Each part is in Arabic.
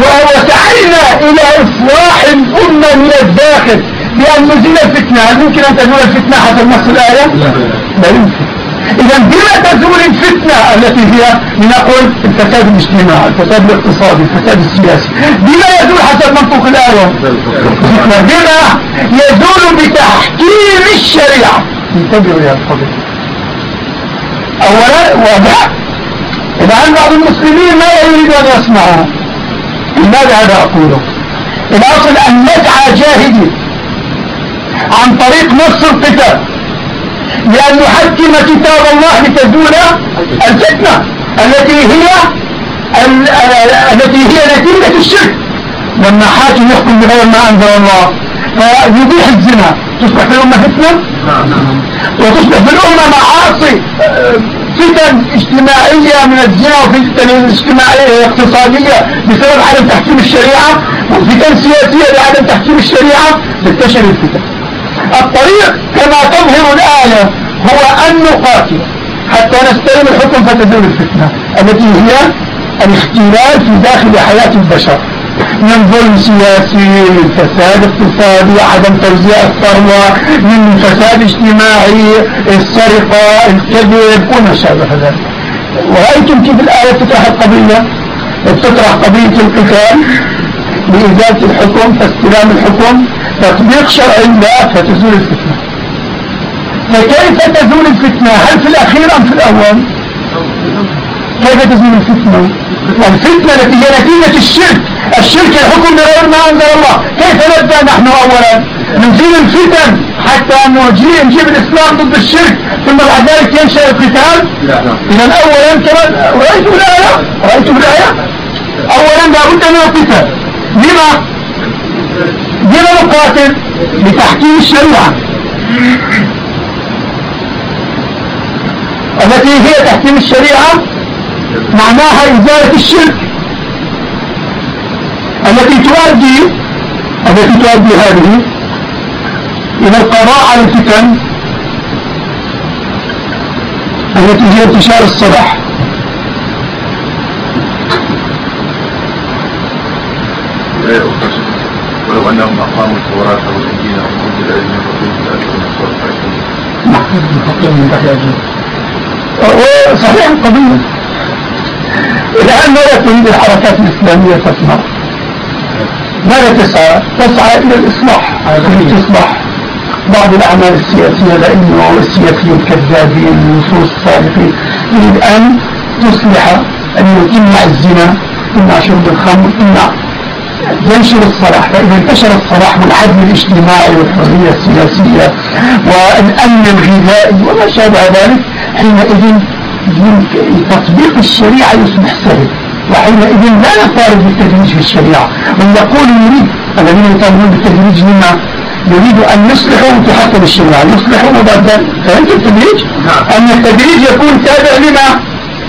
وسعينا إلى إصلاح الأمة من الداخل. بأن نزيل الفتنة. هل ممكن أن تزول الفتنة حسب نص الآية؟ لا. يمكن. إذا بما تزول الفتنة التي هي لنقل الفساد الاجتماعي الفساد الاقتصادي الفساد السياسي. بما يزول حسب منطوق الآية. بما يزول بتحكيم الشريعة. انتبهوا يا الفضل أولا واضح الآن بعض المسلمين ما يريد أن يسمعوا. لماذا هذا أقوله. الأصل أن نسعى جاهدين عن طريق نص الكتاب لأن نحكم كتاب الله لتزول الفتنة التي هي التي هي نتيجة الشرك. لما حاكم يحكم بغير ما أنزل الله. فيبيح الزنا. تصبح في الأمة فتنة؟ وتصبح في الأمة معاصي. فتن اجتماعية من الزنا وفتن اجتماعية اقتصادية بسبب عدم تحكيم الشريعة وفتن سياسية بعدم تحكيم الشريعة تنتشر الفتن. الطريق كما تظهر الآية هو أن نقاتل حتى نستلم الحكم فتزول الفتنة التي هي الاختلال في داخل حياة البشر. من ظلم سياسي من فساد اقتصادي عدم توزيع الثروة من فساد اجتماعي السرقة الكذب وما شابه ذلك. ورأيتم كيف الآية تطرح القضية؟ تطرح قضية القتال لإزالة الحكم فاستلام الحكم تطبيق شرع الله فتزول الفتنة. فكيف تزول الفتنة؟ هل في الأخير أم في الأول؟ كيف تزول الفتنة؟ الفتنة التي هي نتيجة الشرك. الشرك الحكم بغير ما أنزل الله. كيف نبدأ نحن أولا؟ نزيل الفتن حتى نجيب نجيب الإسلام ضد الشرك ثم بعد ذلك ينشأ القتال. إذا أولا كما رأيتم الآية؟ رأيتم الآية؟ أولا لابد من القتال. لما؟ لما نقاتل لتحكيم الشريعة. التي هي تحكيم الشريعة معناها إزالة الشرك. التي تؤدي التي تؤدي هذه إلى القضاء على الفتن التي هي انتشار الصبح ولو أنهم أقاموا التوراة والإنجيل إليهم الرسول صحيح القضية الآن ماذا تريد الحركات الإسلامية تصنع ماذا تسعى تسعى إلى الإصلاح. تصلح بعض الأعمال السياسية لأنه السياسيين الكذابين النصوص الصادقين يريد أن تصلح أن تمنع الزنا تمنع شرب الخمر تمنع ينشر الصلاح. فإذا انتشر الصلاح والعدل الاجتماعي والحرية السياسية والأمن الغذائي وما شابه ذلك حينئذ تطبيق الشريعة يصبح سهل. وحينئذ لا نطالب بالتدريج في الشريعة. من يقول يريد الذين يطالبون بالتدريج مما يريد أن يصلحوا وتحكم الشريعة. يصلحوا مبادئ فهمت التدريج؟ أن التدريج يكون تابع لما؟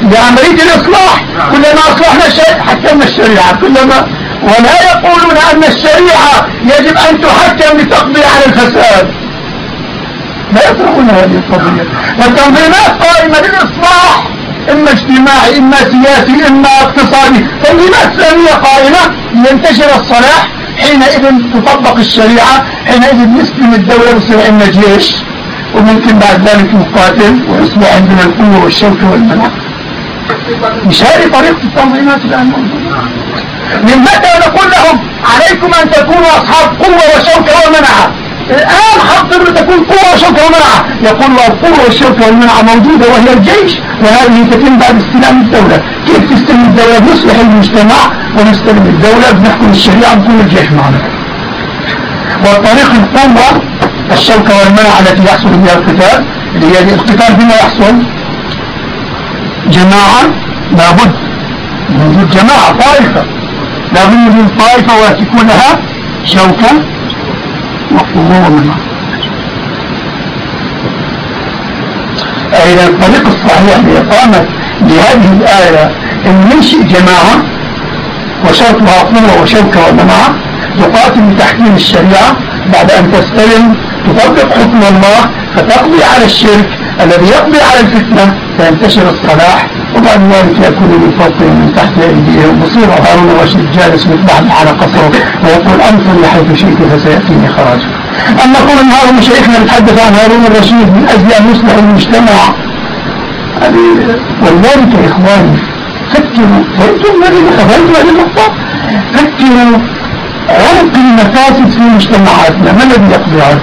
لعملية الإصلاح. كلما أصلحنا شيء حكمنا الشريعة. كلما ولا يقولون أن الشريعة يجب أن تحكم لتقضي على الفساد. لا يطرحون هذه القضية. فالتنظيمات قائمة للإصلاح. إما اجتماعي إما سياسي إما اقتصادي. تنظيمات إسلامية قائمة لينتشر الصلاح حينئذ تطبق الشريعة حينئذ نسلم الدولة ويصير عندنا جيش وممكن بعد ذلك نقاتل ويصبح عندنا القوة والشوكة والمنع مش هذه طريقة التنظيمات الآن موجودة من متى نقول لهم عليكم أن تكونوا أصحاب قوة وشوكة ومنعة الآن حضر تكون قوة وشوكة ومنعة يقول القوة والشوكة والمنعة موجودة وهي الجيش وهذه تتم بعد استلام الدولة. كيف تستلم الدولة؟ نصلح المجتمع ونستلم الدولة بنحكم الشريعة نكون الجيش معنا. والطريق القوة الشوكة والمنعة التي يحصل بها القتال اللي هي القتال بما يحصل. جماعة لابد من وجود جماعة طائفة. لابد من طائفة وتكون لها شوكة ومنعة إذا الطريق الصحيح لإقامة لهذه الآية أن ننشئ جماعة وشرطها قوة وشوكة ومنعة تقاتل بتحكيم الشريعة بعد أن تستلم تطبق حكم الله فتقضي على الشرك الذي يقضي على الفتنة فينتشر الصلاح وبعد ذلك يكون من فوقهم من تحت أيديهم مصير هارون الرشيد جالس مثل على قصره ويقول أنصر حيث شئت فسيأتيني خراجك. أما كل هارون مشايخنا نتحدث عن هارون الرشيد من أجل أن يصلح المجتمع. ولذلك يا إخواني فكروا فهمتم هذه فهمتم هذه النقطة؟ فكروا عمق المفاسد في مجتمعاتنا. ما الذي يقضي عنه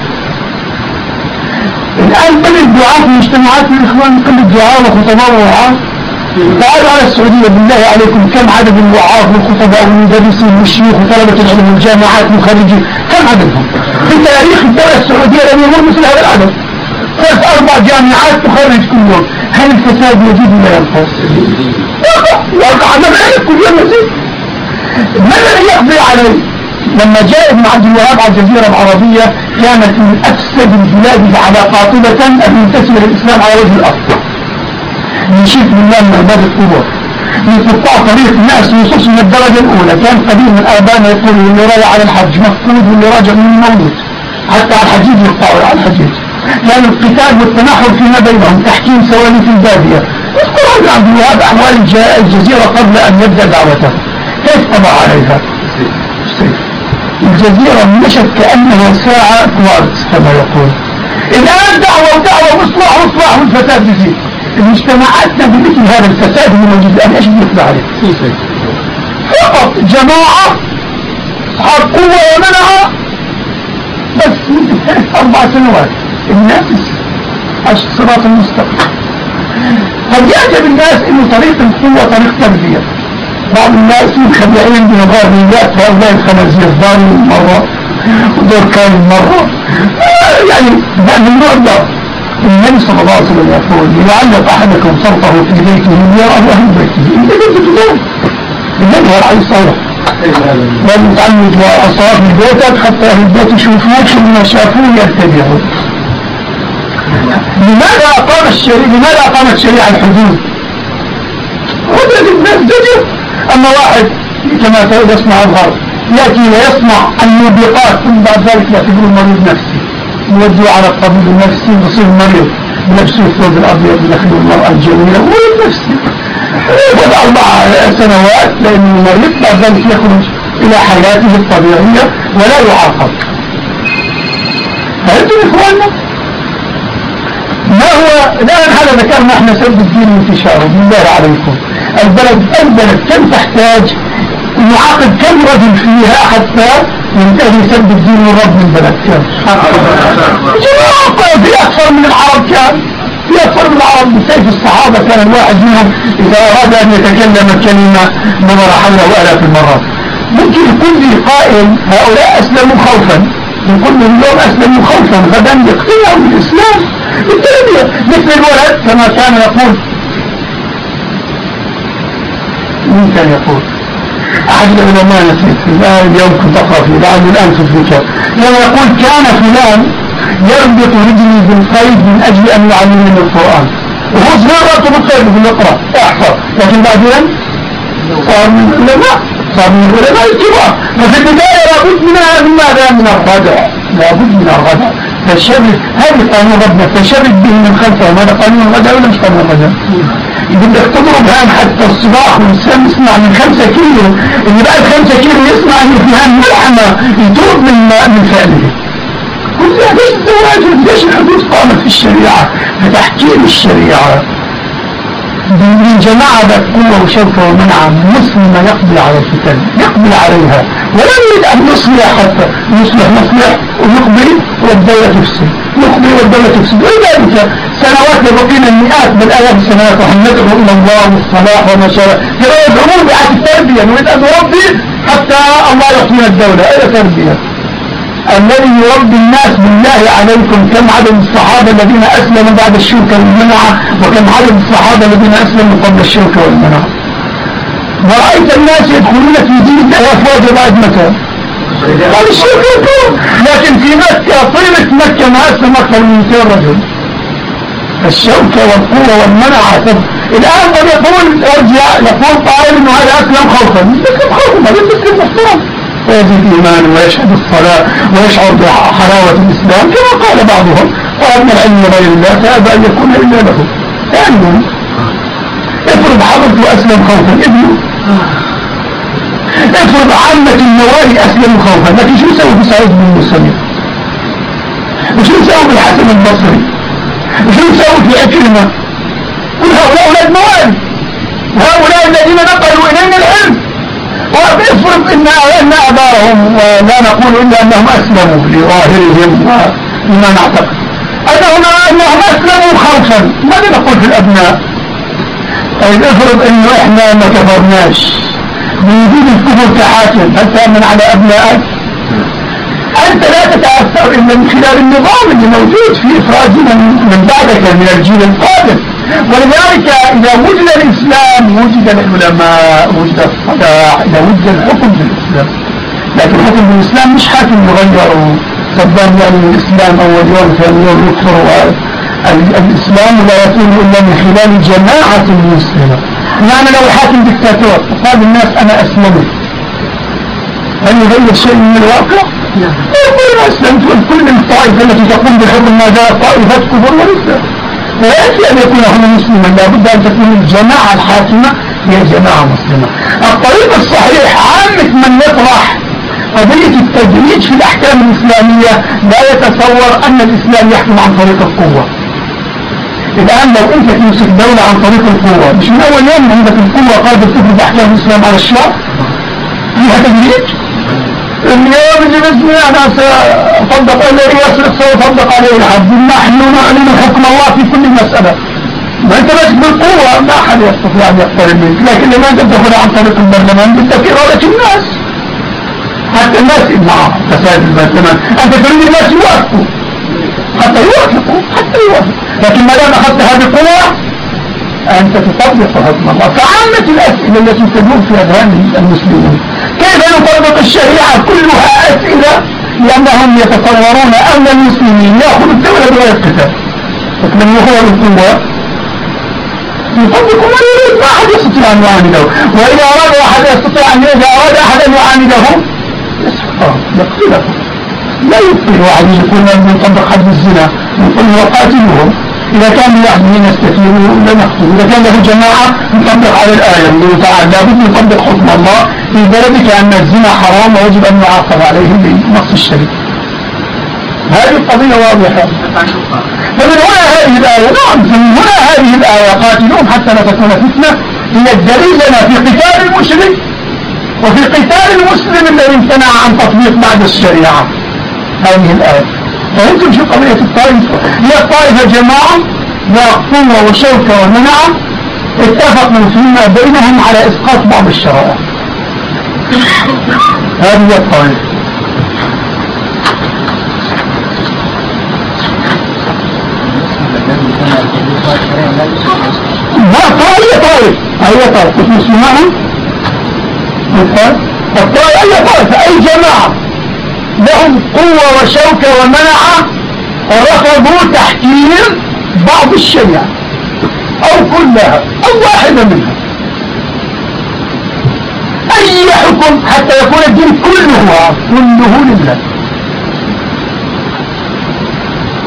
الآن من الدعاء في مجتمعاتنا الإخوان كل الدعاء وخطباء ووعاظ تعالوا على السعودية بالله عليكم كم عدد الوعاظ والخطباء والمدرسين والشيوخ وطلبة العلم والجامعات مخرجين كم عددهم؟ في تاريخ الدولة السعودية لم يمر مثل هذا العدد. ثلاث أربع جامعات تخرج كل يوم هل الفساد يزيد ولا ينقص؟ واقع عمل كل يوم يزيد. ما الذي يقضي عليه؟ لما جاء ابن عبد الوهاب على الجزيرة العربية كانت من أفسد البلاد على قاطبة المنتسبة للإسلام على وجه الأرض. نشيط بالله من عباد من قطاع طريق ناس نصوص من الدرجة الأولى. كان قديم من آبانا يقول اللي راجع على الحج مفقود واللي راجع من الموت حتى على الحجيج يقطعوا على الحجيج كان القتال والتناحر فيما بينهم تحكيم سواليف البادية. اذكر عبد الوهاب أحوال الجزيرة قبل أن يبدأ دعوته. كيف قضى عليها؟ الجزيرة مشت كأنها ساعة كوارتز كما يقول. الآن دعوة ودعوة واصلاح واصلاح والفساد يزيد مجتمعاتنا بمثل هذا الفساد اللي موجود الآن. إيش بيطلع عليه؟ فقط جماعة قوة ومنعة بس أربع سنوات. الناس عشت صراط المستقيم. قد الناس إنه طريق القوة طريق تربية. بعض الناس مخبئين بغاريات وأولاد الخنازير ضاري مرة ودور كان مرة. يعني بعد النوع ده النبي صلى الله عليه وسلم يقول ليعلق أحدكم صوته في بيته ليراه أهل بيته. النبي عليه الصلاة لازم تعمد وأصاب بيتك حتى أهل البيت يشوفوك ثم شافوه يتبعوا لماذا أقام الشريعة لماذا أقامت الشريعة الحدود؟ وجد الناس جديد أما واحد كما يصنع الغرب يأتي ويصنع الموبقات ثم بعد ذلك يعتبر المريض نفسي يوديه على الطبيب النفسي يصير مريض بنفسه الثوب الأبيض يدخل المرأة الجميلة مريض نفسي. بعد أربع سنوات لأن المريض بعد ذلك يخرج إلى حياته الطبيعية ولا يعاقب. فهمتم إخواننا؟ ما هو الآن هذا ذكرنا إحنا سبب الدين انتشاره؟ بالله عليكم. البلد البلد كم تحتاج نعاقد كم رجل فيها حتى ينتهي سب الدين والرب من البلد. كم في أكثر من العرب كان في أكثر من العرب. بسيف الصحابة كان الواحد منهم؟ إذا أراد أن يتكلم كلمة نظر حوله آلاف المرات ممكن يكون لي قائل هؤلاء أسلموا خوفا. يقول اليوم أسلموا خوفا غدا يقتلهم بالتربية مثل الولد كما كان يقول مين كان يقول. أحد العلماء نسيت الآن اليوم كنت أقرأ فيه بعد الآن في الذكر كان يقول كان فلان يربط رجلي بالقيد من أجل أن يعلمني القرآن. وهو صغير ربطه بالقيد يقول اقرأ احفظ. لكن بعدين صار من العلماء صار من العلماء الكبار. ففي البداية لابد من ماذا من الردع. لابد من الردع. فالشرد هذه قانون ربنا فشرد به من خلفه. هذا قانون الردع ولا مش قانون الردع؟ بدك تضرب هام حتى الصباح والإنسان يسمع من خمسة كيلو. اللي بعد خمسة كيلو ان في هام ملحمة يتوب من من فعله. كل ليش الزواج؟ ليش الحدود قامت في الشريعة؟ فتحكيم الشريعة. من جماعة ذات قوة وشوكة ومنعة مسلم يقضي على الفتن يقضي عليها. ولا يريد أن حتى يصلح مصلح ويقضي والدولة تفسد يقضي والدولة تفسد. ولذلك سنوات يبقينا المئات بل آلاف السنوات ونحن ندعو إلى الله والصلاح شاء ترى الأمور بأعت التربية نريد أن نربي حتى الله يعطينا الدولة. أين تربية. الذي يربي الناس بالله عليكم. كم عدد الصحابة الذين أسلموا بعد الشرك والمنعة وكم عدد الصحابة الذين أسلموا قبل الشرك والمنعة ورأيت الناس يدخلون في دين الله أفواج بعد متى؟ قال والكفر لكن في مكة طيلة مكة ما أسلم أكثر من 200 رجل. الشوكة والقوة والمنعة. الآن قد يقول ارجع يقول قائل إنه هذا اسلم خوفا؟ مسلم خوفا ما مسلم محترم ويزيد إيمانا ويشهد الصلاة ويشعر بحلاوة الإسلام كما قال بعضهم. قال من العلم غير الله فأبى أن يكون إلا له. ثانيا افرض حضرت وأسلم خوفا. ابنه افرض عامة النواري أسلموا خوفا. لكن شو يسوي بسعيد بن المسلم؟ وشو يسوي بالحسن البصري؟ وشو يسوي في أكرمة كل هؤلاء أولاد موالي وهؤلاء الذين نقلوا إلينا العلم. وافرض إن أن أباهم ولا نقول إلا أنهم أسلموا لظاهرهم وما نعتقد. أنهم أنهم أسلموا خوفا. ماذا نقول في الأبناء؟ طيب افرض إنه إحنا ما كفرناش. بوجود الكفر كحاكم هل تأمن على أبنائك؟ أنت لا تتأثر إلا من خلال النظام اللي موجود في إفرادنا من بعدك من الجيل القادم. ولذلك إذا وجد الإسلام وجد العلماء وجد الصلاح إذا وجد الحكم في الإسلام. لكن الحكم في الإسلام مش حاكم يغير صدام يعني الإسلام أول يوم ثاني يوم يكفر الإسلام لا يكون إلا من خلال جماعة مسلمة يعني لو حاكم دكتاتور وقال الناس أنا أسلمت هل يغير شيء من الواقع؟ لا. يقول أسلمت كل الطائفة التي تقوم بحكم ماذا طائفة كفر والإسلام ويأتي أن يكون هنا مسلما لابد أن تكون الجماعة الحاكمة هي جماعة مسلمة. الطريق الصحيح عامة من يطرح قضية التدريج في الأحكام الإسلامية لا يتصور أن الإسلام يحكم عن طريق القوة. الآن لو أنت تمسك دولة عن طريق القوة مش من أول يوم عندك القوة قادر تفرض أحكام الإسلام على الشعب فيها تدريج؟ اليوم اللي باسمي أنا سأطبق عليه يسرق سأطبق عليه الحد نحن نعلن حكم الله في كل مسألة ما أنت ماسك بالقوة ما أحد يستطيع أن يقترب منك. لكن لما أنت تدخل عن طريق البرلمان بدك إرادة الناس. حتى الناس معهم فساد البرلمان. أنت تريد الناس يوافقوا. حتى يوافقوا حتى يوافقوا. لكن ما دام أخذتها بقوة أنت تطبق حكم الله. فعامة الأسئلة التي تدور في أذهان المسلمين كيف نطبق الشريعة كلها أسئلة لأنهم يتصورون أن المسلمين؟ يأخذوا الدولة بغير قتال. لكن هو القوة؟ يطبق ما يريد. ما أحد يستطيع أن يعانده. وإذا أراد أحد يستطيع أن أحد أن يعانده يسحقه يقتله لا يمكن واحد يقول أن يطبق حد الزنا يقول وقاتلهم إذا كان لوحده يستثير لم يقتل إذا كان له جماعة يطبق على الآية الله تعالى لابد يطبق حكم الله في بلدك أن الزنا حرام ويجب أن يعاقب عليه بنص الشريف هذه القضية واضحة. فمن هنا هذه الآية نعم من هنا هذه الآية قاتلون حتى لا تكون فتنة. هي الدليل لنا في قتال المشرك وفي قتال المسلم الذي امتنع عن تطبيق بعد الشريعة. هذه الآية فهمتم شو قضية الطائفة هي الطائفة جماعة لا قوة وشوكة ومنعة اتفقوا فيما بينهم على إسقاط بعض الشرائع. هذه هي الطائفة ما طائفة طائفة أي طائفة اسم اسمها الطائفة أي طائفة أي جماعة. لهم قوة وشوكة ومنعة ورفضوا تحكيم بعض الشريعة أو كلها أو واحدة منها. أي حكم حتى يكون الدين كله كله لله.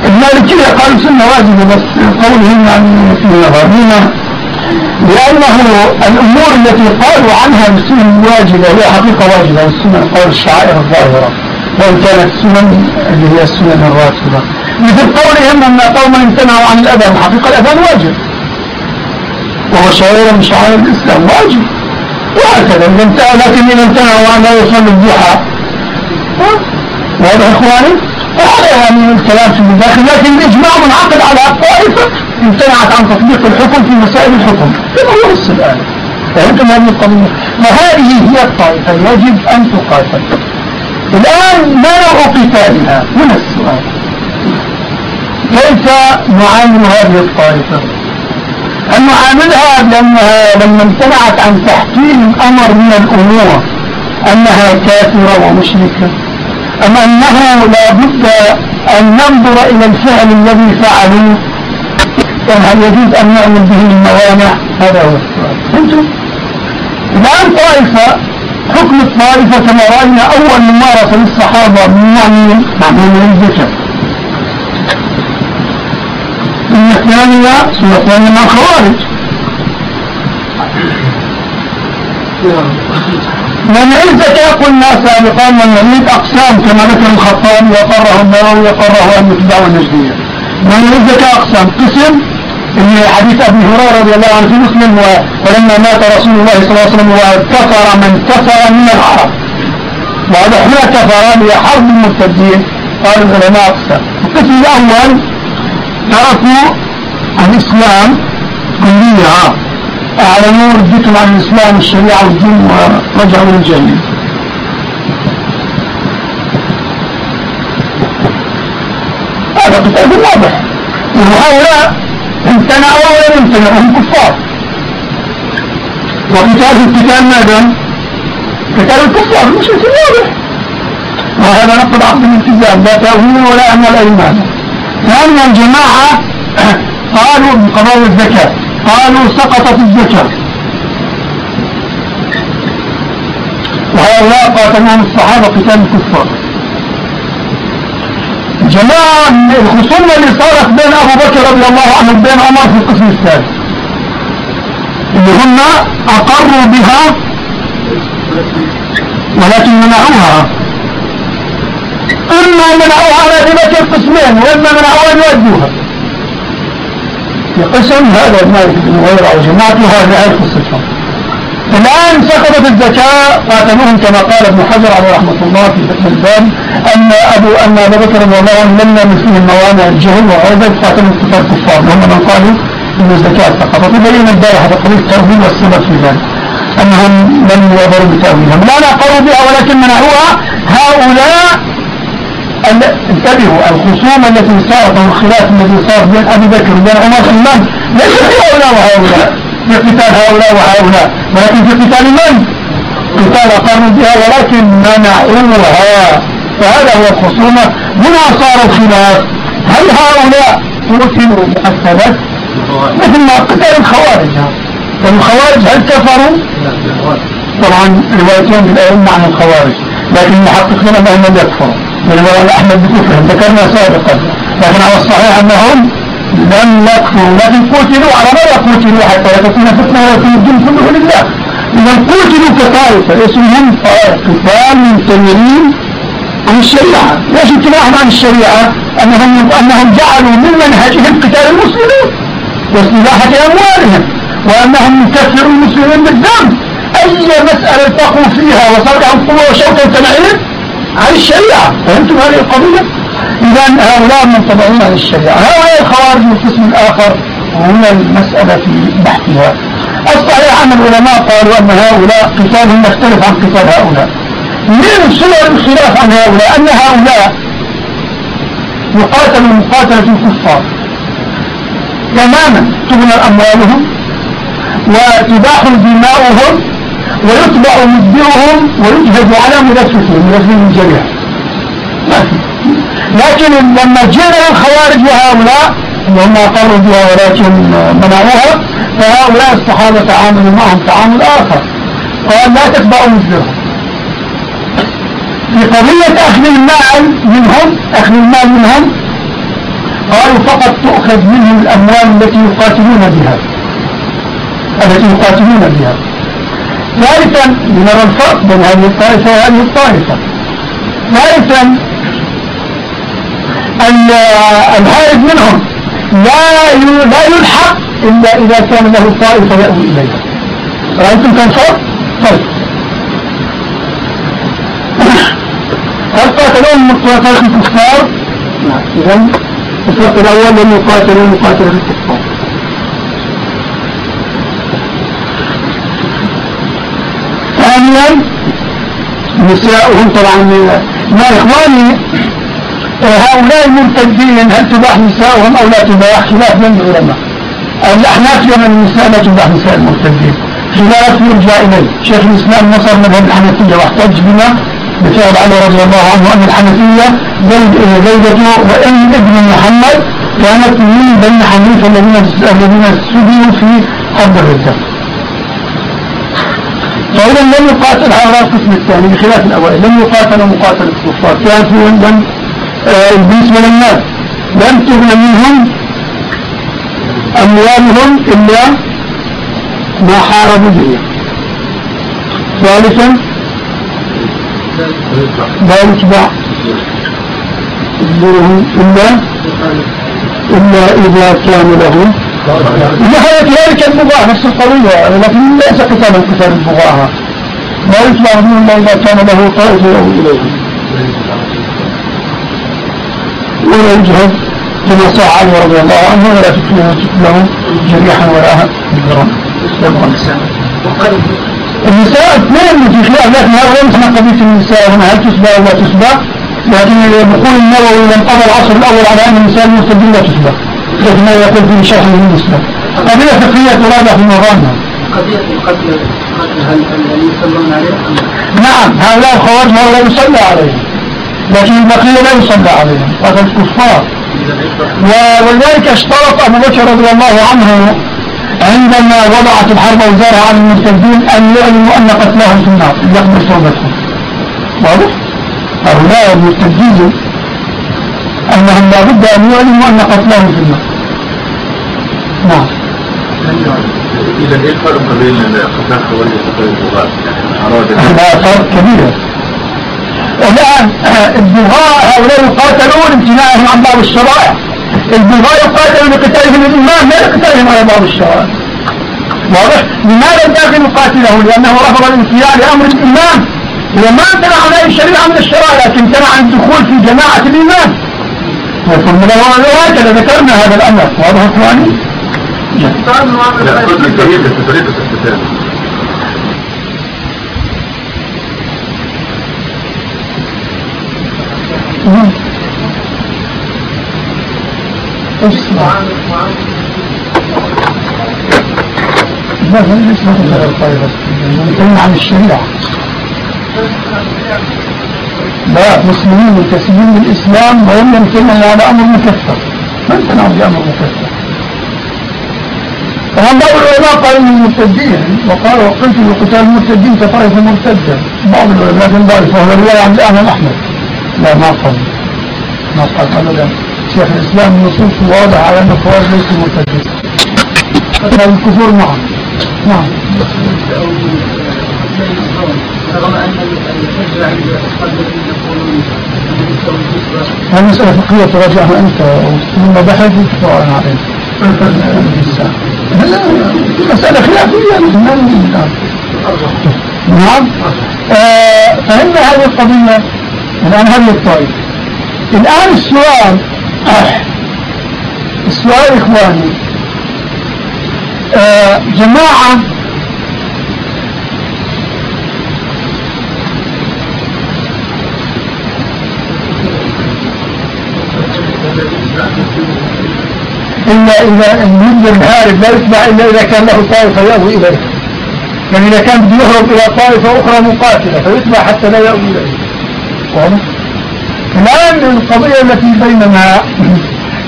المالكية قالوا سنة واجبة بس قولهم عن في نظر لأنه الأمور التي قالوا عنها السنن واجبة هي حقيقة واجبة والسنن قول الشعائر الظاهرة. وإن كانت السنن اللي هي السنن الراتبة مثل قولهم أن قوما امتنعوا عن الأذان حقيقة الأذان واجب. وهو شعير من شعائر الإسلام واجب. وهكذا لكن إذا امتنعوا عن لا يصلي الضحى. واضح إخواني؟ وهذا يعني الكلام في الداخل لكن الإجماع منعقد على الطائفة امتنعت عن تطبيق الحكم في مسائل الحكم. كما هو الآن فهمتم هذه القضية؟ وهذه هي الطائفة؟ يجب أن تقاتل. الآن ما نوع قتالها هنا السؤال؟ كيف نعامل هذه الطائفة؟ أن نعاملها لأنها لما امتنعت عن تحكيم أمر من الأمور أنها كافرة ومشركة؟ أم أنه لا بد أن ننظر إلى الفعل الذي فعلوه؟ هل يجوز أن نعمل به الموانع؟ هذا هو السؤال؟ الآن طائفة حكم الطائفة كما رأينا أول ممارسة للصحابة من معنى من الذكر السنة الثانية سنة ثانية مع الخوارج. من زكاة قلنا سابقا من أقسام كما ذكر الخطاب وقره النووي وقره المتبع والنجدية. من زكاة أقسام قسم إن حديث أبي هريرة رضي الله عنه في مسلم ولما مات رسول الله صلى الله عليه وسلم وكفر من كفر من العرب. وهذا هنا كفر هي حرب المرتدين. قال العلماء اقسام القسم الأول تركوا الاسلام كليا أعلنوا ردتهم عن الاسلام الشريعة والدين ورجعوا للجنه هذا قتال واضح. وهؤلاء امتنعوا ولا امتنعوا هم كفار. وقتال القتال ماذا؟ قتال الكفار مش واضح وهذا نقض عقد الالتزام لا تأويل ولا أمل الأيمان ثانيا الجماعة قالوا بقضاء الزكاة. قالوا سقطت الزكاة. وهؤلاء قاتلهم الصحابة قتال الكفار. جماعة الخصومة اللي صارت بين أبو بكر رضي الله عنه وبين عمر في القسم الثالث اللي هم أقروا بها ولكن منعوها. إما منعوها على ذمة القسمين وإما منعوها أن يؤدوها قسم هذا مالك بن غير وجماعته هذه قصتهم. الآن سقطت الزكاة قاتلوهم كما قال ابن حجر عليه رحمة الله في فتح الباب أن أبو أن أبا بكر رضي الله عنه لم يمس فيه الموانع الجهل وعوضة قاتلوا كفار كفار. وهم من قالوا أن الزكاة سقطت وبين البارحة قضية التأويل والسبب في ذلك أنهم لم يعبروا بتأويلهم لا نقروا بها ولكن منعوها. هؤلاء انتبهوا الخصوم التي صارت أو الخلاف الذي صار بين أبي بكر وبين عمر خلال ليس هؤلاء وهؤلاء. في قتال هؤلاء وهؤلاء ولكن في قتال من؟ قتال قاموا بها ولكن منعوها. فهذا هو الخصومة هنا صار الخلاف. هل هؤلاء قتلوا مؤثرات مثل ما قتال الخوارج. الخوارج هل كفروا؟ طبعا روايتين بالأئمة عن الخوارج. لكن المحققين أنهم يكفروا. رواية أحمد بكفرهم ذكرنا سابقا. لكن على الصحيح أنهم لم يكفروا لكن قتلوا على ماذا قتلوا حتى تكون فتنة ويكون الدين كله لله. إذا قتلوا كطائفة اسمهم قتال منتمرين عن الشريعة. ليش امتناعهم عن الشريعة؟ أنهم, أنهم جعلوا من منهجهم قتال المسلمين واستباحة أموالهم وأنهم يكفروا المسلمين بالذنب. أي مسألة التقوا فيها وصار لهم قوة وشوكة وتمعين عن الشريعة. فهمتم هذه القضية؟ إذا هؤلاء منطبعون عن الشريعة. هؤلاء الخوارج القسم الآخر هنا المسألة في بحثها. الصحيح أن العلماء قالوا أن هؤلاء قتالهم يختلف عن قتال هؤلاء. من صور الخلاف عن هؤلاء؟ أن هؤلاء يقاتلوا مقاتلة الكفار. تماما تبنى أموالهم وتباح دماؤهم ويتبع مدبرهم ويجهد على مدفسهم مدفسهم الجريح لكن لما جينا الخوارج وهؤلاء وهم أقروا بها ولكن منعوها فهؤلاء الصحابة تعاملوا معهم تعامل آخر. قال لا تتبعوا مثلهم. في قضية أخذ المال منهم أخذ المال منهم قالوا فقط تؤخذ منهم الأموال التي يقاتلون بها. التي يقاتلون بها. ثالثا لنرى الفرق بين هذه الطائفة وهذه الطائفة. ثالثا الهارب منهم. لا لا يلحق إلا إذا كان له طائفة يأوي إليها رأيتم كم فرق؟ طيب. هل قاتلون قتال الكفار؟ نعم. إذا الفرق الأول لم يقاتلوا مقاتلة الكفار. ثانيا نساؤهم طبعا ما إخواني هؤلاء المرتدين هل تباح نساؤهم أو لا تباح؟ خلاف بين العلماء. الأحناف يوم النساء لا تباح نساء المرتدين. خلاف يرجع إليه شيخ الإسلام نصر مذهب الحنفية واحتج بما بفعل علي رضي الله عنه أن الحنفية زوجته وإن ابن محمد كانت من بني حنيفة الذين الذين سجنوا في حرب الردة فإذا لم يقاتل هذا القسم الثاني بخلاف الأوائل لم يقاتل مقاتل الكفار. كان فيهم لم آه، بالنسبة للناس لم تغن منهم أموالهم إلا ما حاربوا به. ثالثا لا يتبع إلا إلا إذا كان له نهاية ذلك البغاء نفس القضية. لكن ليس قتالا قتال البغاء. لا يطلع من الله إذا كان له طائف له إليه ولا يجهد كما صح علي رضي الله عنه ولا تكلمه له جريحا ولا بجرا النساء اثنين في خلاف لكن هذا ليس من قضية النساء. هنا هل تسبى أو لا تسبى لكن يقول النووي لم قضى العصر الأول على أن النساء المرتدين لا تسبى لكن ما يقول في شرح المسلم قضية فقهية تراجع في نظامنا قضية القتل هل يصلون عليه نعم هؤلاء الخوارج لا يصلى عليهم. لكن البقية لا يصلى عليهم هذا الكفار. ولذلك اشترط أبو بكر رضي الله عنه عندما وضعت الحرب وزارها على المرتدين أن يعلموا أن قتلهم في النار يقبل توبتهم. واضح؟ هؤلاء المرتدين أنهم لابد أن يعلموا أن قتلهم في النار. نعم. إذا إيه الفرق بين قتال خوارج وقتال البغاة؟ هذا فرق كبير. الآن البغاء هؤلاء يقاتلون امتناعهم عن بعض الشرائع البغاء يقاتلون لقتالهم الإمام لا لقتالهم على بعض الشرائع واضح؟ لماذا الداخل يقاتله؟ لأنه رفض الانقياد لأمر الإمام هو ما امتنع عن أي شريعة من الشرائع لكن امتنع عن الدخول في جماعة الإمام وثم هكذا ذكرنا هذا الأمر واضح إخواني؟ لا لا ليس مثل الطائرة نتكلم عن الشريعة لا مسلمين منتسبين للإسلام وهم يمتنعون على أمر مكفر ما امتنعوا بأمر مكفر طبعا بعض العلماء قالوا المرتدين وقال وقلت لقتال المرتدين كطائفة مرتدة بعض العلماء من ضعيف وهو رواية عن الإمام أحمد لا ما قال. ما قال. أبدا شيخ الإسلام النصوص واضح على أن الخوارج ليسوا مرتدين هذا الكفور نعم نعم. هذه مسألة فقهية تراجعها أنت ثم بحث سواء عليك مسألة خلافية نعم. آه، فهمنا هذه القضية الآن هذه الطائفة. الآن السؤال السؤال إخواني آه، جماعة إلا إذا المجرم الهارب لا يتبع إلا إذا كان له طائفة يأوي إليه يعني إذا كان بده يهرب إلى طائفة أخرى مقاتلة فيتبع حتى لا يأوي إليه؟ الآن القضية التي بيننا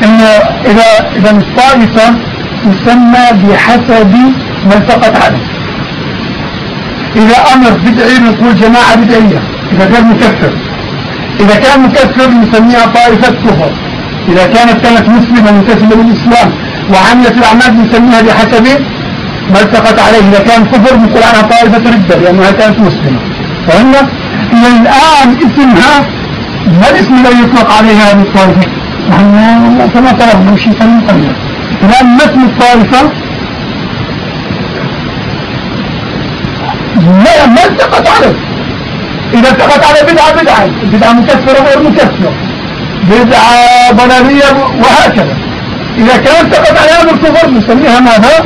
إنه إذا إذا الطائفة تسمى بحسب ما التقت عليه. إذا أمر بدعي نقول جماعة بدعية. إذا كان مكفر. إذا كان مكفر نسميها طائفة كفر. إذا كانت كانت مسلمة منتسبة للإسلام وعملت الأعمال نسميها بحسب ما التقت عليه. إذا كان كفر نقول عنها طائفة ردة لأنها كانت مسلمة. فهمنا؟ إذا الآن اسمها ما الاسم الذي يطلق عليها هذه الطائفة؟ نحن كما طلبنا نمشي فلنقلنا الآن ما اسم الطائفة؟ لا ما التقت عليه. إذا التقت على بدعة بدعة. بدعة مكفرة غير مكفرة. بدعة ضلالية وهكذا. إذا كانت تقت على أمر كفر نسميها ماذا؟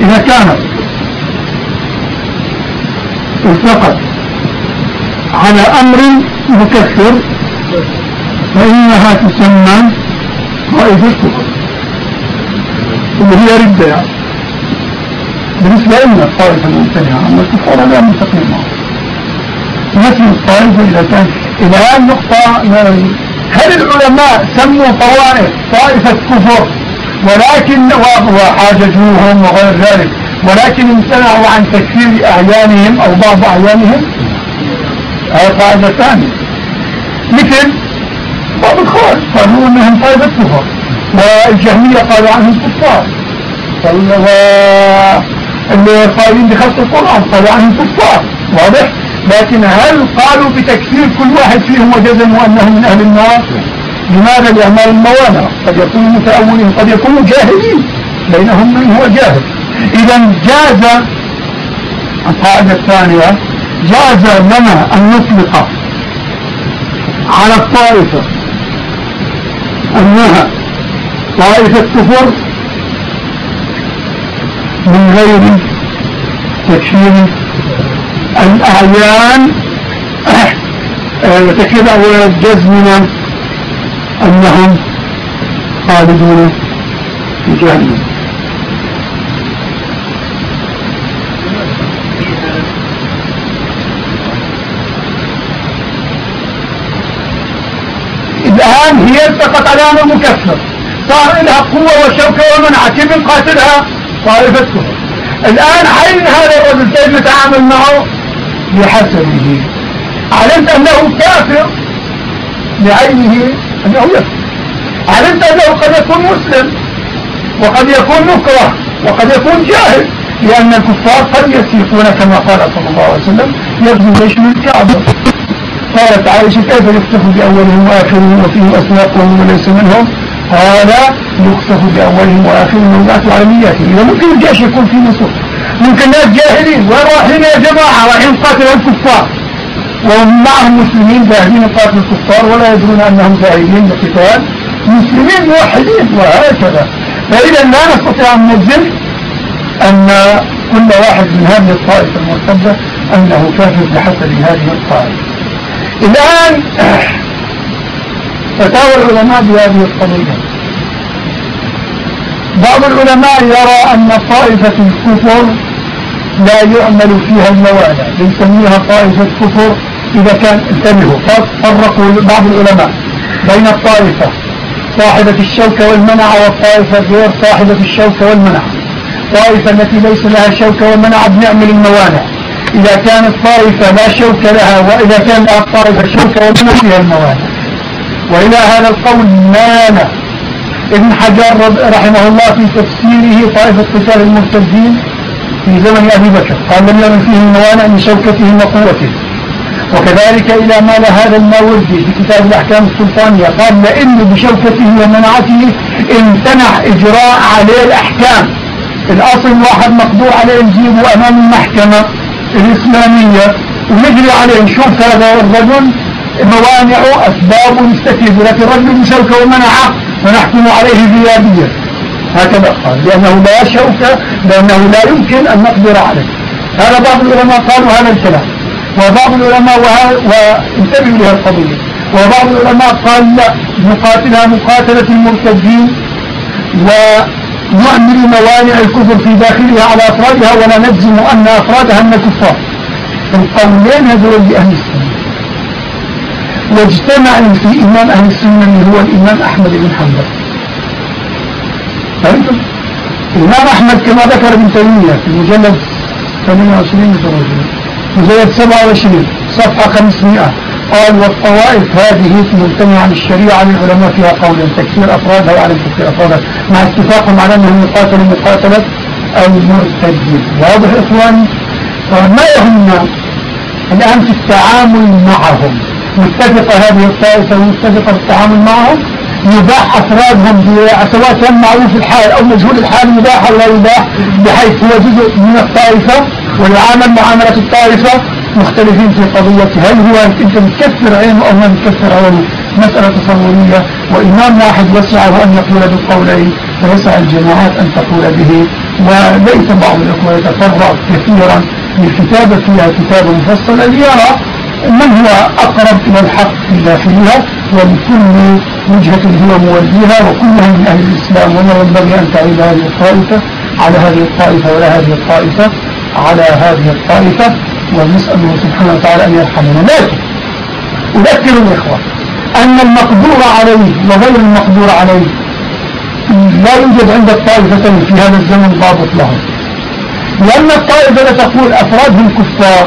إذا كانت التقت على أمر مكفر فإنها تسمى طائفة كفر اللي هي ردة. يعني بالنسبة لنا الطائفة الممتنعة أما الكفار لا مستقيم معه مثل الطائفة إذا كان إلى نقطة هل العلماء سموا طوائف طائفة كفر ولكن وحاججوهم وغير ذلك ولكن امتنعوا عن تكفير أعيانهم أو بعض أعيانهم؟ هذه قاعدة ثانية. مثل بعض الخوارج قالوا أنهم طائفة كفر والجهمية قالوا عنهم كفار. اللي قائلين بخلق القرآن قالوا عنهم كفار. واضح؟ لكن هل قالوا بتكفير كل واحد فيهم وجزموا أنهم من أهل النار؟ لماذا لأعمال الموانع؟ قد يكونوا متأولين قد يكونوا جاهلين. بينهم من هو جاهل. إذا جاز القاعدة الثانية جاز لنا أن نطلق على الطائفة أنها طائفة كفر من غير تكفير الأعيان. تكفير أولا جزمنا أنهم خالدون في جهنم الآن هي اتفقت على أنه مكفر صار لها قوة وشوكة ومنعة. كيف نقاتلها طائفة الآن حين هذا الرجل كيف نتعامل معه؟ بحسبه علمت أنه كافر بعينه أنه يكفر. علمت أنه قد يكون مسلم وقد يكون نكرة وقد يكون جاهل لأن الكفار قد يسيقون كما قال صلى الله عليه وسلم يبدو ليش من الكعبة. قالت عائشة كيف يخسف بأولهم وآخرهم وفيهم أسواقهم وليس منهم؟ قال يخسف بأولهم وآخرهم ويبعث على نياتهم إذا ممكن الجيش يكون في نصف ممكن ناس جاهلين. وين رايحين يا جماعة؟ رايحين قاتل الكفار. وهم معهم مسلمين ذاهبين قاتل الكفار ولا يدرون أنهم ذاهبين لقتال مسلمين موحدين. وهكذا. فإذا لا نستطيع أن نجزم أن كل واحد من هذه الطائفة المرتدة أنه كافر بحسب هذه الطائفة. الآن فتاوى العلماء بهذه القضية بعض العلماء يرى أن طائفة الكفر لا يعمل فيها الموانع بنسميها طائفة كفر إذا كان انتبهوا فرقوا بعض العلماء بين الطائفة صاحبة الشوكة والمنع والطائفة غير صاحبة الشوكة والمنع. الطائفة التي ليس لها شوكة ومنع بنعمل الموانع. إذا كانت طائفة لا شوك لها وإذا كان لها طائفة شوكة ومنع فيها الموانع وإلى هذا القول مال ابن حجر رحمه الله في تفسيره طائفة قتال المرتدين في زمن أبي بكر. قال لم يرن فيه الموانع من شوكتهم وقوته وكذلك إلى مال هذا الماوردي في كتاب الأحكام السلطانية. قال لأن بشوكته ومنعته امتنع إجراء عليه الأحكام. الأصل واحد مقدور عليه نجيبه أمام المحكمة. الإسلامية ونجري عليه نشوف هذا الرجل موانع أسباب لكن الرجل بشوكة ومنعه ونحكم عليه غيابيا هكذا قال. لأنه لا شوكة لأنه لا يمكن أن نقدر عليه. هذا بعض العلماء قالوا هذا الكلام. وبعض العلماء وانتبهوا لها القضية. وبعض العلماء قال لا نقاتلها مقاتلة المرتدين. ونعمل موانع الكفر في داخلها على أفرادها ولا نجزم أن أفرادها من الكفار. القولين هذول لأهل السنة. واجتمع في إمام أهل السنة اللي هو الإمام أحمد بن حنبل. فهمتم؟ الإمام أحمد كما ذكر ابن تيمية في مجلد 28 متوجه مجلد 27 صفحة 500 قال والطوائف هذه ممتنعة عن الشريعة للعلماء فيها قول تكفير أفرادها وعلم تكفير أفرادها مع اتفاقهم على أنهم يقاتلوا مقاتلة المرتدين. واضح إخواني؟ فما يهمنا الآن في التعامل معهم؟ متفقة هذه الطائفة متفقة في التعامل معهم؟ يباح أفرادهم سواء كان معروف الحال أو مجهول الحال يباح أو لا يباح بحيث هو جزء من الطائفة ويعامل معاملة الطائفة مختلفين في قضية. هل هو أنت متكفر عينه أو ما متكفر عينه؟ مسألة تصورية. وإمام واحد يسعه أن يقول بالقولين ويسع الجماعات أن تقول به وليس بعض الأخوة يتفرع كثيرا للكتابة فيها كتاب مفصل ليرى من هو أقرب إلى الحق في داخلها ولكل وجهة هو موليها وكلها من أهل الإسلام. وما ينبغي أن تعيد هذه الطائفة على هذه الطائفة ولا هذه الطائفة على هذه الطائفة. ونسأله سبحانه وتعالى أن يرحمنا. لكن أذكر الإخوة أن المقدور عليه وغير المقدور عليه لا يوجد عند الطائفتين في هذا الزمن ضابط لهم. لأن الطائفة تقول أفرادهم كفار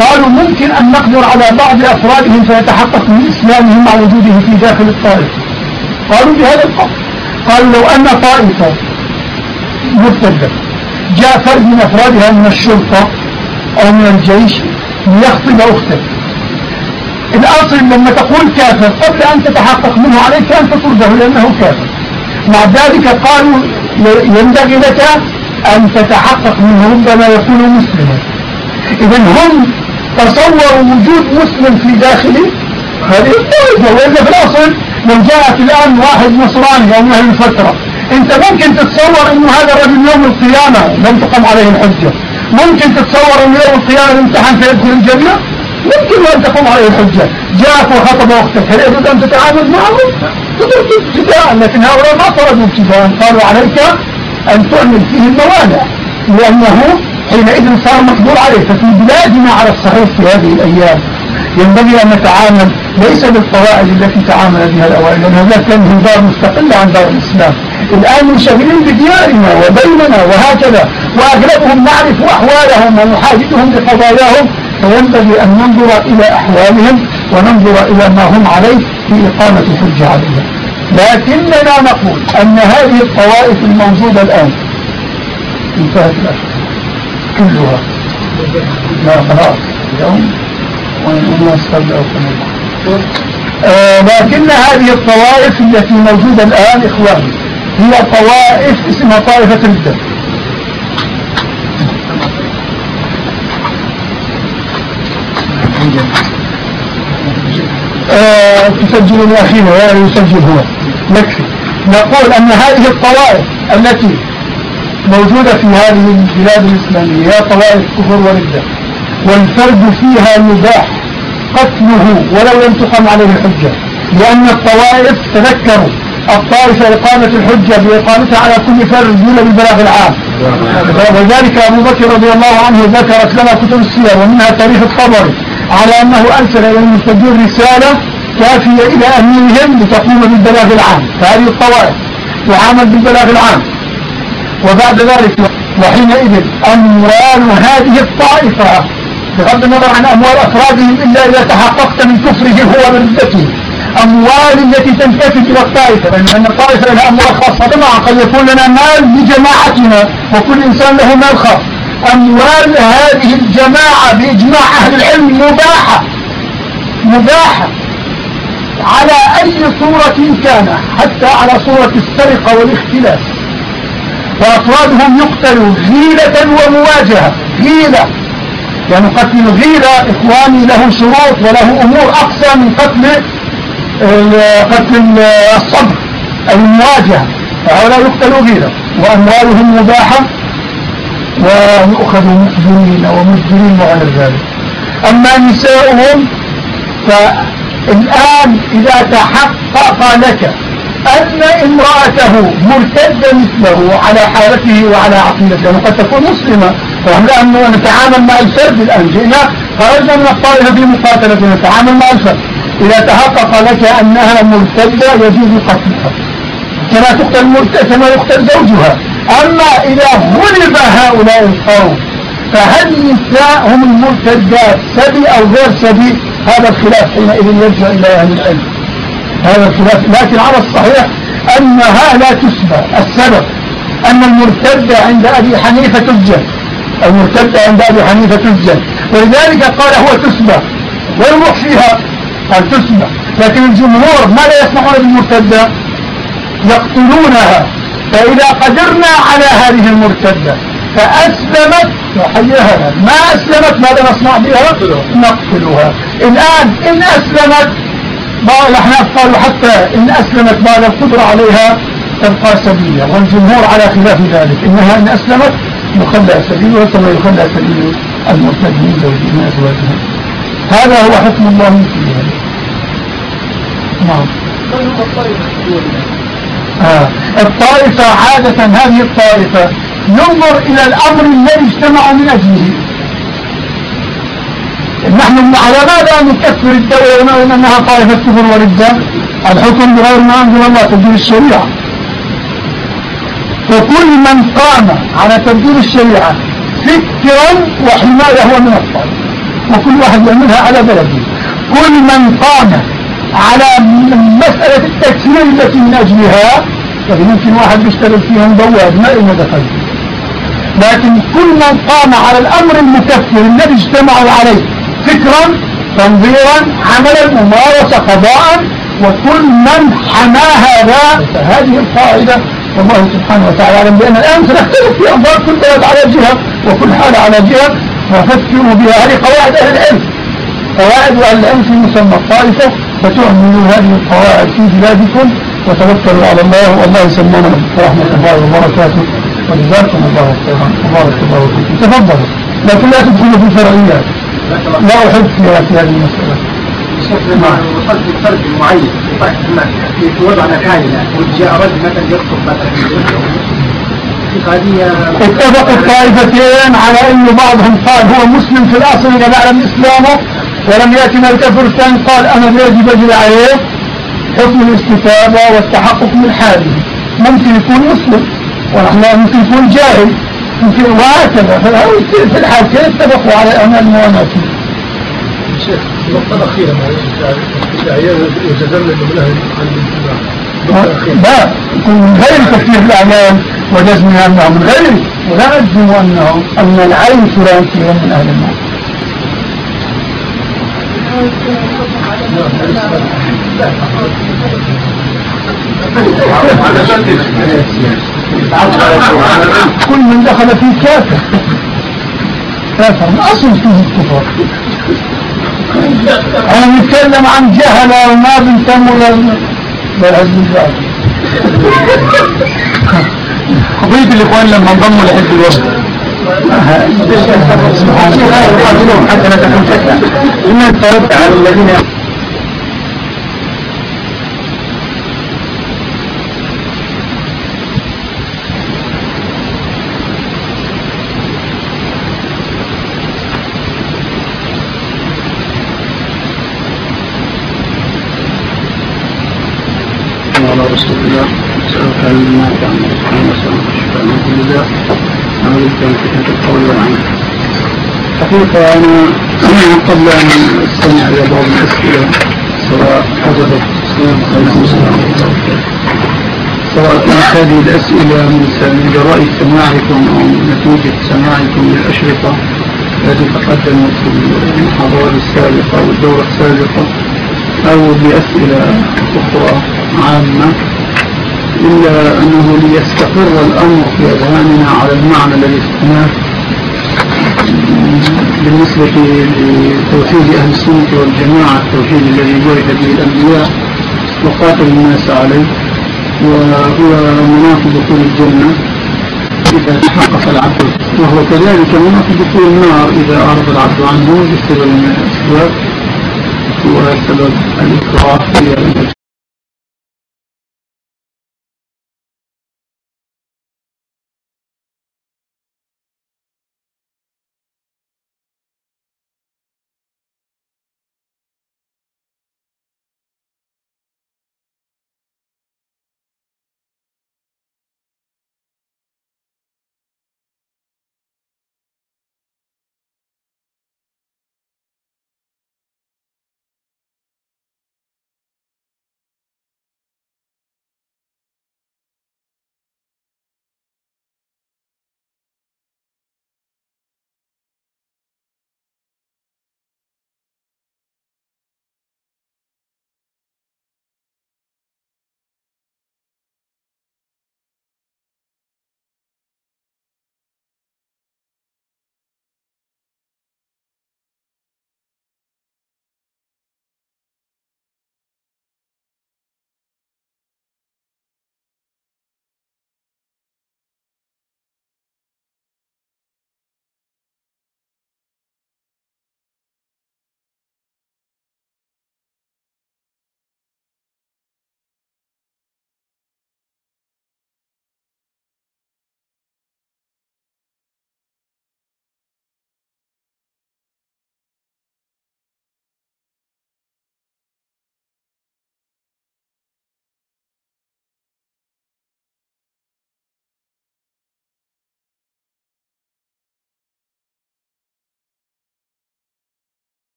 قالوا ممكن أن نقدر على بعض أفرادهم فيتحقق من إسلامهم مع وجوده في داخل الطائفة. قالوا بهذا القول. قالوا لو أن طائفة مرتدة جاء فرد من أفرادها من الشرطة أو من الجيش ليخطب أختك. الأصل لما تقول كافر قبل أن تتحقق منه عليك أن تطرده لأنه كافر. مع ذلك قالوا ينبغي لك أن تتحقق منه ربما يكون مسلما إذا هم تصوروا وجود مسلم في داخله هذه الطائفة وإلا في الأصل لو جاءت الآن واحد نصراني أو من الفترة. أنت ممكن تتصور أنه هذا الرجل يوم القيامة لم تقم عليه الحجة. ممكن تتصور أنه يوم القيامة الامتحان فيدخل الجنة؟ يمكن أن تقوم عليه الحجة. جاءك وخطب أختك هل يجوز أن تتعامل معه؟ تدرك ابتداء لكن هؤلاء ما طردوا ابتداء قالوا عليك أن تعمل فيه الموانع. لأنه حينئذ صار مقبول عليه ففي بلادنا على الصحيح في هذه الأيام ينبغي أن نتعامل ليس بالقواعد التي تعامل بها الأوائل لأن هذا كان دار مستقلة عن دار الإسلام. الآن منشغلين بديارنا وبيننا وهكذا وأغلبهم نعرف أحوالهم ونحاجتهم بقضاياهم فينبغي أن ننظر إلى أحوالهم وننظر إلى ما هم عليه في إقامة الحجة عليهم لكننا نقول أن هذه الطوائف الموجودة الآن انتهت الأشهر كلها. لا خلاص اليوم والناس قبل آه لكن هذه الطوائف التي موجودة الآن إخواني هي طوائف اسمها طائفة الدم آه تسجل أخينا ولا يسجل هو. يكفي نقول أن هذه الطوائف التي موجودة في هذه البلاد الإسلامية هي طوائف كفر وردة. والفرد فيها مباح قتله ولو لم تقم عليه الحجة لأن الطوائف تذكروا الطائفة إقامة الحجة بإقامتها على كل فرد دون بالبلاغ العام. وذلك أبو بكر رضي الله عنه ذكرت لنا كتب السير ومنها تاريخ الطبري على أنه أرسل إلى المستجير رسالة كافية إلى أميرهم لتقوم بالبلاغ العام. فهذه الطوائف تعامل بالبلاغ العام. وبعد ذلك وحينئذ أموال هذه الطائفة بغض النظر عن أموال أفرادهم إلا إذا تحققت من كفرهم هو بردته أموال التي تنتسب إلى الطائفة لأن الطائفة لها أموال خاصة. معها قد يكون لنا مال لجماعتنا وكل إنسان له مال خاص. أموال هذه الجماعة بإجماع أهل العلم مباحة. مباحة. على أي صورة كان حتى على صورة السرقة والاختلاس. وأفرادهم يقتلوا غيلة ومواجهة. غيلة. يعني قتل الغيلة إخواني له شروط وله أمور أقسى من قتل قتل الصبر المواجهة. فهؤلاء يقتلوا غيرة وأموالهم مباحة ويؤخذوا مخزونين ومسجرين وغير ذلك. أما نساؤهم فالآن إذا تحقق لك أن امرأته مرتدة مثله على حالته وعلى عقيدته يعني قد تكون مسلمة فهم الآن نتعامل مع الفرد الآن. جئنا خرجنا من الطائفة في مقاتلة نتعامل مع الفرد. إذا تحقق لك أنها مرتدة يجوز قتلها. كما تقتل مرتدة كما يقتل زوجها. أما إذا غلب هؤلاء القوم فهل النساء هم المرتدات سبي أو غير سبي؟ هذا الخلاف حينئذ يرجع إلى أهل العلم. هذا الخلاف لكن على الصحيح أنها لا تسبى. السبب أن المرتدة عند أبي حنيفة تسجن. المرتدة عند أبي حنيفة تسجن. ولذلك قال هو تسبى. ويروح فيها قال تسبى لكن الجمهور ماذا يصنعون بالمرتدة. يقتلونها. فإذا قدرنا على هذه المرتدة فأسلمت وحيها ما أسلمت ماذا نصنع بها؟ نقتلها. الآن إن أسلمت بعض الأحناف قالوا حتى إن أسلمت بعد القدرة عليها؟ تبقى سبيلة والجمهور على خلاف ذلك. إنها إن أسلمت يخلى سبيلها كما يخلى سبيل المرتدين من أزواجهم هذا هو حكم الله. في ذلك نعم. آه. الطائفة عادة هذه الطائفة ينظر إلى الأمر الذي اجتمعوا من أجله. نحن على ماذا نكفر الدولة ونقول أنها طائفة كفر وردة الحكم بغير ما أنزل الله تبديل الشريعة. فكل من قام على تبديل الشريعة فكرا وحماية هو من الطالب وكل واحد يعملها على بلده. كل من قام على مسألة التكفير التي من أجلها لكن يمكن واحد بيشتغل فيها بواب ما إلنا دخل. لكن كل من قام على الأمر المكفر الذي اجتمعوا عليه فكرا تنظيرا عملا ممارسة قضاء وكل من حما هذا فهذه القاعدة. والله سبحانه وتعالى بأن الآن سنختلف في أنظار كل بلد على جهة وكل حالة على جهة. وفكروا بها. هذه قواعد أهل العلم. قواعد أهل العلم في مسمى الطائفة فتؤمنوا هذه القواعد في بلادكم وتوكلوا على الله والله يسمونا ورحمة الله وبركاته. وجزاكم الله خيرا. وبارك الله فيكم. تفضلوا. لكن لا تدخلوا في الفرعيات لا أحب فيها في هذه المسألة. نعم. وصلت الفرد في طائفة الناس في وضعنا كاملة وجاء رجل مثلا يخطب مثلا. اتفق الطائفتين على أن بعضهم قال هو مسلم في الأصل إذا نعلم إسلامه ولم يأتي من الكفر الثاني قال أنا يجب أجل عليه حكم الاستتابة والتحقق من حاله. ممكن يكون مسلم ونحن ممكن يكون جاهل. ممكن وهكذا في الحالتين اتفقوا على أمل المواناة؟ شيخ النقطة الأخيرة يتدلل من أهل لا يكون غير تكفير الأعمال. وجزمها أنه من غير ولا أجزم أنه أن العين فلان فيها من أهل النار. كل من دخل في كافر كافر ما أصل فيه الكفر. أنا نتكلم عن جهل وما بنسموا للحزب الزاكي قضية الإخوان لما انضموا لحزب الوسط سبحان الله يقاتلون حتى لا تكون على الذين على رسول الله. حقيقة أنا قبل أن أستمع إلى بعض الأسئلة سواء وبركاته سواء كانت هذه الأسئلة من جراء سماعكم أو نتيجة سماعكم للأشرطة التي تقدمت في المحاضرات السابقة والدورة السابقة أو بأسئلة أخرى عامة. إلا أنه ليستقر الأمر في أذهاننا على المعنى الذي استناه بالنسبة لتوحيد أهل السنة والجماعة التوحيد الذي بعث به الأنبياء وقاتل الناس عليه وهو مناط دخول الجنة إذا تحقق العبد وهو كذلك مناط دخول النار إذا أعرض العبد عنه بسبب من الأسباب وسبب الإكراه في